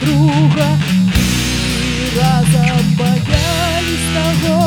друга и разом боялись того,